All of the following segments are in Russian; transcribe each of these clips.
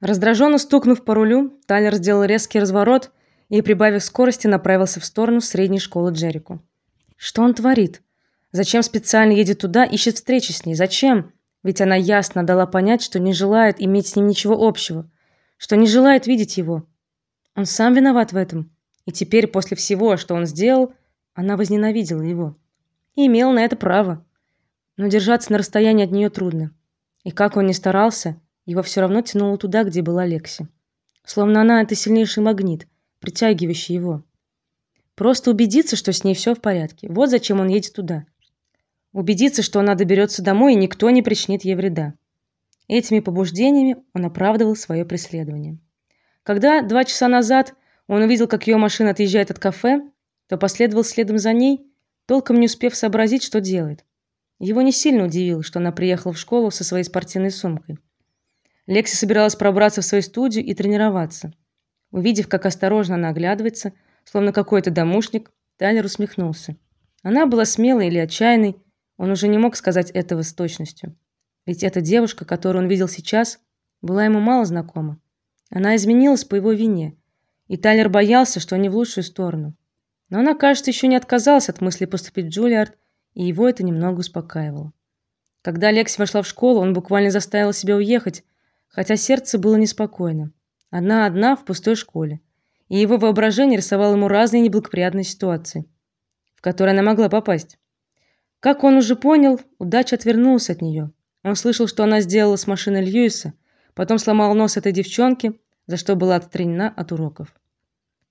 Раздраженно стукнув по рулю, Тайлер сделал резкий разворот и, прибавив скорости, направился в сторону средней школы Джерико. Что он творит? Зачем специально едет туда, ищет встречи с ней? Зачем? Ведь она ясно дала понять, что не желает иметь с ним ничего общего, что не желает видеть его. Он сам виноват в этом. И теперь после всего, что он сделал, она возненавидела его. И имел на это право. Но держаться на расстоянии от нее трудно. И как он ни старался, его все равно тянуло туда, где была Лекси. Словно она это сильнейший магнит, притягивающий его. Просто убедиться, что с ней все в порядке. Вот зачем он едет туда. Убедиться, что она доберется домой и никто не причинит ей вреда. Этими побуждениями он оправдывал свое преследование. Когда два часа назад он увидел, как ее машина отъезжает от кафе, то последовал следом за ней, толком не успев сообразить, что делает. Его не сильно удивило, что она приехала в школу со своей спортивной сумкой. Лекси собиралась пробраться в свою студию и тренироваться. Увидев, как осторожно она оглядывается, словно какой-то домушник, Тайлер усмехнулся. Она была смелой или отчаянной, он уже не мог сказать этого с точностью. Ведь эта девушка, которую он видел сейчас, была ему мало знакома. Она изменилась по его вине, и Тайлер боялся, что не в лучшую сторону. Но она, кажется, еще не отказалась от мысли поступить в Джулиард, и его это немного успокаивало. Когда Лекси вошла в школу, он буквально заставил себя уехать, хотя сердце было неспокойно. Одна одна в пустой школе. И его воображение рисовало ему разные неблагоприятные ситуации, в которые она могла попасть. Как он уже понял, удача отвернулась от нее. Он слышал, что она сделала с машиной Льюиса, потом сломал нос этой девчонке, за что была отстранена от уроков.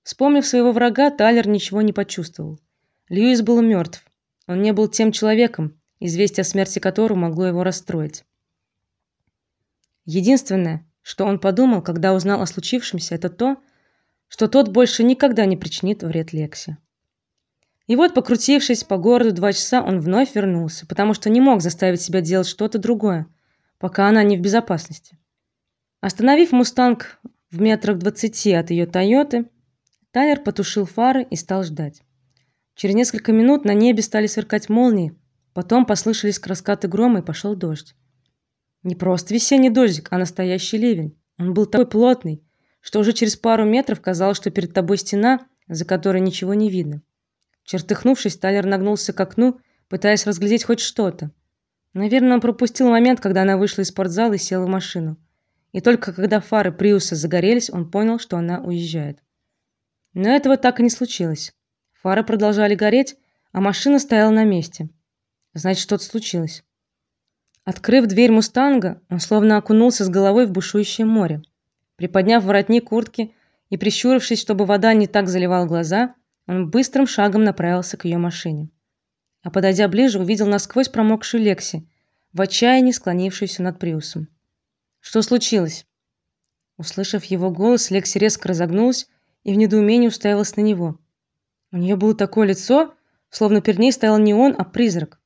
Вспомнив своего врага, Тайлер ничего не почувствовал. Льюис был мертв. Он не был тем человеком, известие о смерти которого могло его расстроить. Единственное, что он подумал, когда узнал о случившемся, это то, что тот больше никогда не причинит вред Лексе. И вот, покрутившись по городу два часа, он вновь вернулся, потому что не мог заставить себя делать что-то другое, пока она не в безопасности. Остановив Мустанг в метрах двадцати от ее Тойоты, Тайлер потушил фары и стал ждать. Через несколько минут на небе стали сверкать молнии, потом послышались раскаты грома и пошел дождь. Не просто весенний дождик, а настоящий ливень. Он был такой плотный, что уже через пару метров казалось, что перед тобой стена, за которой ничего не видно. Чертыхнувшись, Талер нагнулся к окну, пытаясь разглядеть хоть что-то. Наверное, он пропустил момент, когда она вышла из спортзала и села в машину. И только когда фары Приуса загорелись, он понял, что она уезжает. Но этого так и не случилось. Фары продолжали гореть, а машина стояла на месте. Значит, что-то случилось. Открыв дверь Мустанга, он словно окунулся с головой в бушующее море. Приподняв воротник куртки и прищурившись, чтобы вода не так заливала глаза, он быстрым шагом направился к ее машине. А подойдя ближе, увидел насквозь промокшую Лекси, в отчаянии склонившуюся над Приусом. Что случилось? Услышав его голос, Лекси резко разогнулась и в недоумении уставилась на него. У нее было такое лицо, словно перед ней стоял не он, а призрак.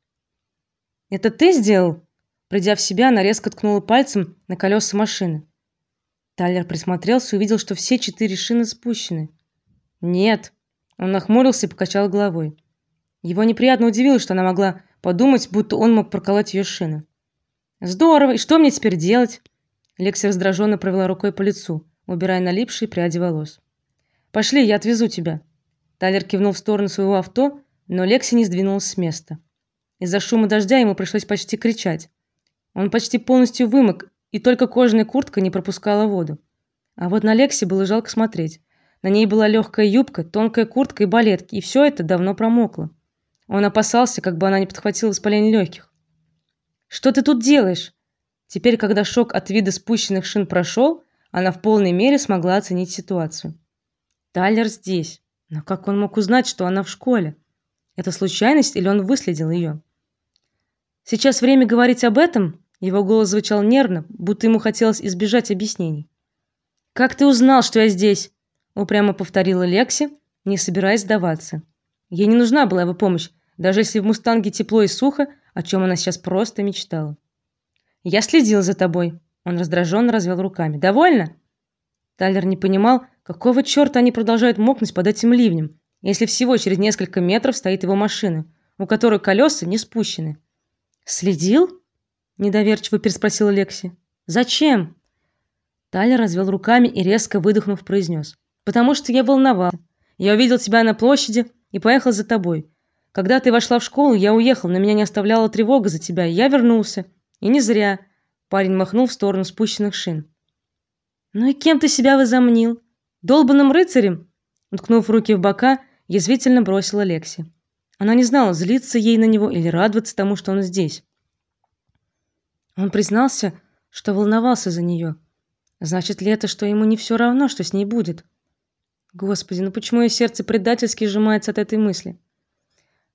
"Это ты сделал?" Придя в себя, она резко ткнула пальцем на колеса машины. Тайлер присмотрелся и увидел, что все четыре шины спущены. "Нет", он нахмурился и покачал головой. Его неприятно удивило, что она могла подумать, будто он мог проколоть ее шины. Здорово. И что мне теперь делать? Лекси раздраженно провела рукой по лицу, убирая налипшие пряди волос. Пошли, я отвезу тебя. Тайлер кивнул в сторону своего авто, но Лекси не сдвинулась с места. Из-за шума дождя ему пришлось почти кричать. Он почти полностью вымок, и только кожаная куртка не пропускала воду. А вот на Лекси было жалко смотреть. На ней была легкая юбка, тонкая куртка и балетки, и все это давно промокло. Он опасался, как бы она не подхватила воспаление легких. Что ты тут делаешь? Теперь, когда шок от вида спущенных шин прошел, она в полной мере смогла оценить ситуацию. Тайлер здесь. Но как он мог узнать, что она в школе? Это случайность или он выследил ее? Сейчас время говорить об этом, его голос звучал нервно, будто ему хотелось избежать объяснений. Как ты узнал, что я здесь? упрямо повторила Лекси, не собираясь сдаваться. Ей не нужна была его помощь, даже если в Мустанге тепло и сухо, о чем она сейчас просто мечтала. Я следил за тобой. Он раздраженно развел руками. Довольно? Тайлер не понимал, какого черта они продолжают мокнуть под этим ливнем, если всего через несколько метров стоит его машина, у которой колеса не спущены. Следил? Недоверчиво переспросила Лекси. Зачем? Тайлер развел руками и резко выдохнув произнес: "Потому что я волновался. Я увидел тебя на площади и поехал за тобой. Когда ты вошла в школу, я уехал, но меня не оставляла тревога за тебя, я вернулся. И не зря". Парень махнул в сторону спущенных шин. "Ну и кем ты себя возомнил? Долбаным рыцарем?" Уткнув руки в бока, язвительно бросила Лекси. Она не знала, злиться ей на него или радоваться тому, что он здесь. Он признался, что волновался за нее. Значит ли это, что ему не все равно, что с ней будет? Господи, ну почему ее сердце предательски сжимается от этой мысли?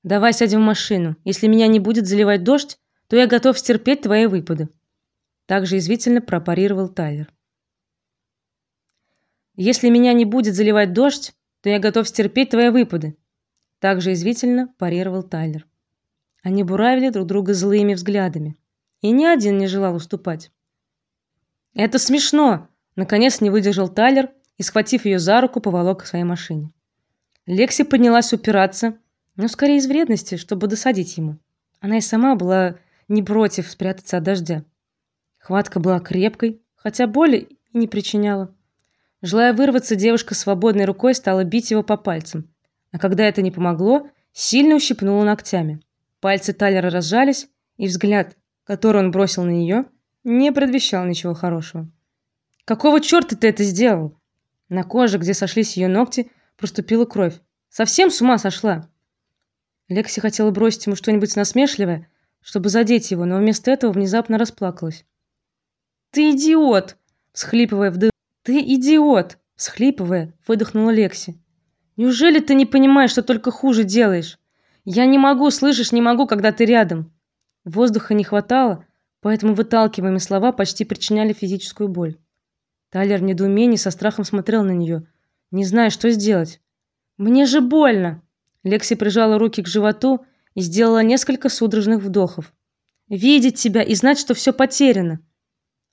Давай сядем в машину. Если меня не будет заливать дождь, то я готов стерпеть твои выпады. Также извитильно пропарировал Тайлер. Если меня не будет заливать дождь, то я готов стерпеть твои выпады. Также извитильно парировал Тайлер. Они буравили друг друга злыми взглядами, и ни один не желал уступать. Это смешно, наконец не выдержал Тайлер и схватив ее за руку, поволок к своей машине. Лекси поднялась упираться, но скорее из вредности, чтобы досадить ему. Она и сама была не против спрятаться от дождя. Хватка была крепкой, хотя боли и не причиняла. Желая вырваться, девушка свободной рукой стала бить его по пальцам, а когда это не помогло, сильно ущипнула ногтями. Пальцы Тайлера разжались, и взгляд, который он бросил на нее, не предвещал ничего хорошего. Какого черта ты это сделал? На коже, где сошлись ее ногти, проступила кровь. Совсем с ума сошла. Лекси хотела бросить ему что-нибудь насмешливое, чтобы задеть его, но вместо этого внезапно расплакалась. Ты идиот, всхлипывая вдох. Ты идиот, всхлипывая, выдохнула Лекси. Неужели ты не понимаешь, что только хуже делаешь? Я не могу, слышишь, не могу, когда ты рядом. Воздуха не хватало, поэтому выталкиваемые слова почти причиняли физическую боль. Тайлер в недоумении со страхом смотрел на нее, не зная, что сделать. Мне же больно. Лекси прижала руки к животу и сделала несколько судорожных вдохов. Видеть тебя и знать, что все потеряно.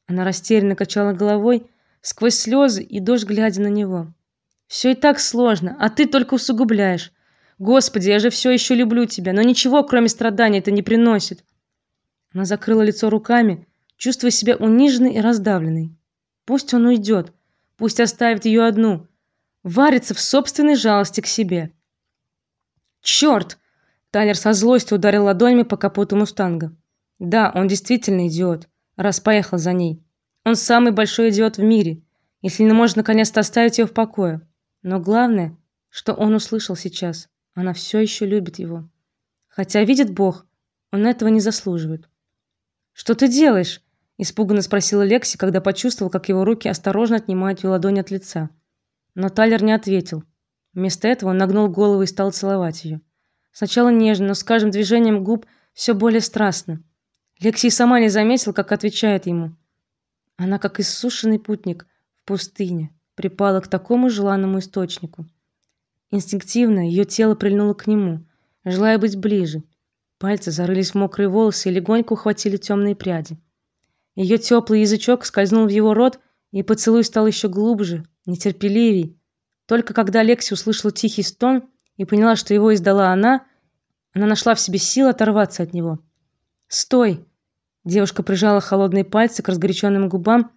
Она растерянно качала головой сквозь слезы и дождь, глядя на него. Все и так сложно, а ты только усугубляешь. Господи, я же все еще люблю тебя, но ничего, кроме страданий, это не приносит. Она закрыла лицо руками, чувствуя себя униженной и раздавленной. Пусть он уйдет, пусть оставит ее одну, варится в собственной жалости к себе. Черт! Тайлер со злостью ударил ладонями по капоту мустанга. Да, он действительно идиот, раз поехал за ней. Он самый большой идиот в мире, если не может наконец-то оставить ее в покое. Но главное, что он услышал сейчас, она все еще любит его. Хотя видит Бог, он этого не заслуживает. Что ты делаешь? испуганно спросила Лекси, когда почувствовал, как его руки осторожно отнимают ее ладонь от лица. Но Тайлер не ответил. Вместо этого он нагнул голову и стал целовать ее. Сначала нежно, но с каждым движением губ все более страстно. Лекси сама не заметила, как отвечает ему. Она как иссушенный путник в пустыне, припала к такому желанному источнику. Инстинктивно ее тело прильнуло к нему, желая быть ближе. Пальцы зарылись в мокрые волосы и легонько ухватили темные пряди. Ее теплый язычок скользнул в его рот, и поцелуй стал еще глубже, нетерпеливей. Только когда Лекси услышала тихий стон и поняла, что его издала она, она нашла в себе силы оторваться от него. "Стой!" Девушка прижала холодные пальцы к разгоряченным губам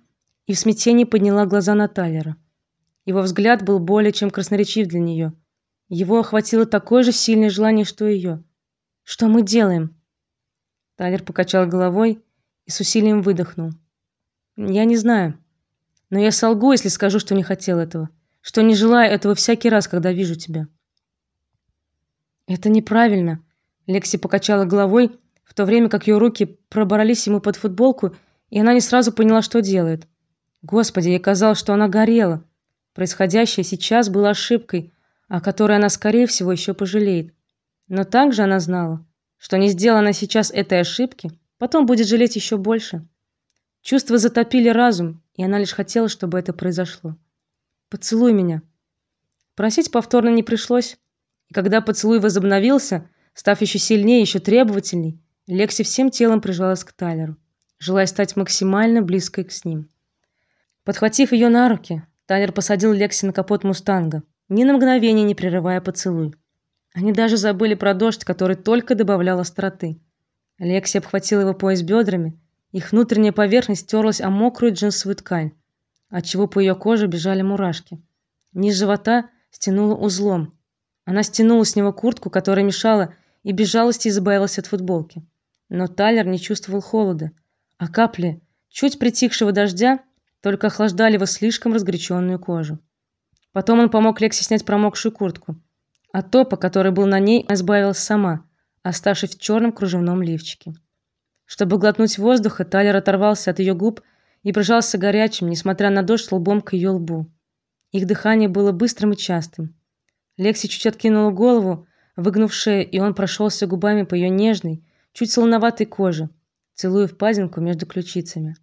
и в смятении подняла глаза на Тайлера. Его взгляд был более чем красноречив для нее. Его охватило такое же сильное желание, что и ее. Что мы делаем? Тайлер покачал головой и с усилием выдохнул. Я не знаю, но я солгу, если скажу, что не хотел этого, что не желаю этого всякий раз, когда вижу тебя. Это неправильно. Лекси покачала головой, в то время как ее руки пробрались ему под футболку, и она не сразу поняла, что делает. Господи, ей казалось, что она горела. Происходящее сейчас было ошибкой, о которой она скорее всего еще пожалеет. Но также она знала, что не сделала она сейчас этой ошибки, потом будет жалеть еще больше. Чувства затопили разум, и она лишь хотела, чтобы это произошло. Поцелуй меня. Просить повторно не пришлось. И когда поцелуй возобновился, став еще сильнее, еще требовательней, Лекси всем телом прижалась к Тайлеру, желая стать максимально близкой к с ним. Подхватив ее на руки, Тайлер посадил Лекси на капот мустанга, ни на мгновение не прерывая поцелуй. Они даже забыли про дождь, который только добавлял остроты. Лекси обхватила его пояс бедрами, их внутренняя поверхность терлась о мокрую джинсовую ткань. отчего по ее коже бежали мурашки. Низ живота стянуло узлом. Она стянула с него куртку, которая мешала, и без жалости избавилась от футболки. Но Тайлер не чувствовал холода, а капли чуть притихшего дождя только охлаждали его слишком разгоряченную кожу. Потом он помог Лексе снять промокшую куртку. От топа, который был на ней, избавилась сама, оставшись в черном кружевном лифчике. Чтобы глотнуть воздуха, Тайлер оторвался от ее губ и прижался горячим, несмотря на дождь, лбом к ее лбу. Их дыхание было быстрым и частым. Лекси чуть откинула голову, выгнув шею, и он прошелся губами по ее нежной, чуть солоноватой коже, целуя впадинку между ключицами.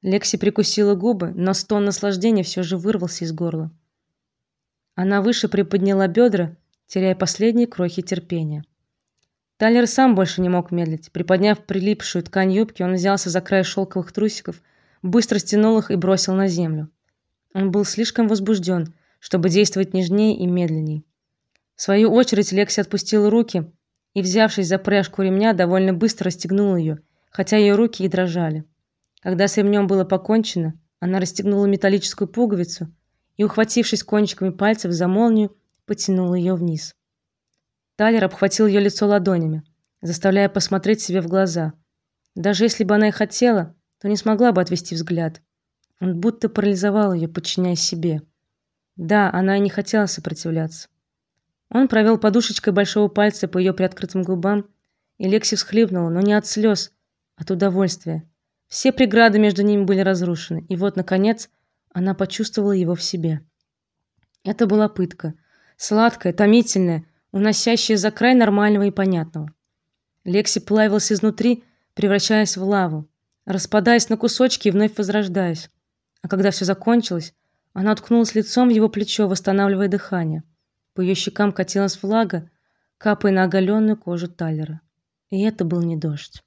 Лекси прикусила губы, но стон наслаждения все же вырвался из горла. Она выше приподняла бедра, теряя последние крохи терпения. Тайлер сам больше не мог медлить. Приподняв прилипшую ткань юбки, он взялся за край шелковых трусиков, быстро стянул их и бросил на землю. Он был слишком возбужден, чтобы действовать нежнее и медленнее. В свою очередь Лекси отпустила руки и, взявшись за пряжку ремня, довольно быстро расстегнула ее, хотя ее руки и дрожали. Когда с ремнем было покончено, она расстегнула металлическую пуговицу и, ухватившись кончиками пальцев за молнию, потянула ее вниз. Талер обхватил ее лицо ладонями, заставляя посмотреть себе в глаза. Даже если бы она и хотела, то не смогла бы отвести взгляд. Он будто парализовал ее, подчиняя себе. Да, она и не хотела сопротивляться. Он провел подушечкой большого пальца по ее приоткрытым губам, и Лекси всхлипнула, но не от слез, а от удовольствия. Все преграды между ними были разрушены, и вот наконец она почувствовала его в себе. Это была пытка, сладкая, томительная, уносящая за край нормального и понятного. Лекси плавилась изнутри, превращаясь в лаву, распадаясь на кусочки и вновь возрождаясь. А когда все закончилось, она уткнулась лицом в его плечо, восстанавливая дыхание. По ее щекам катилась влага, капая на оголенную кожу Таллера. И это был не дождь.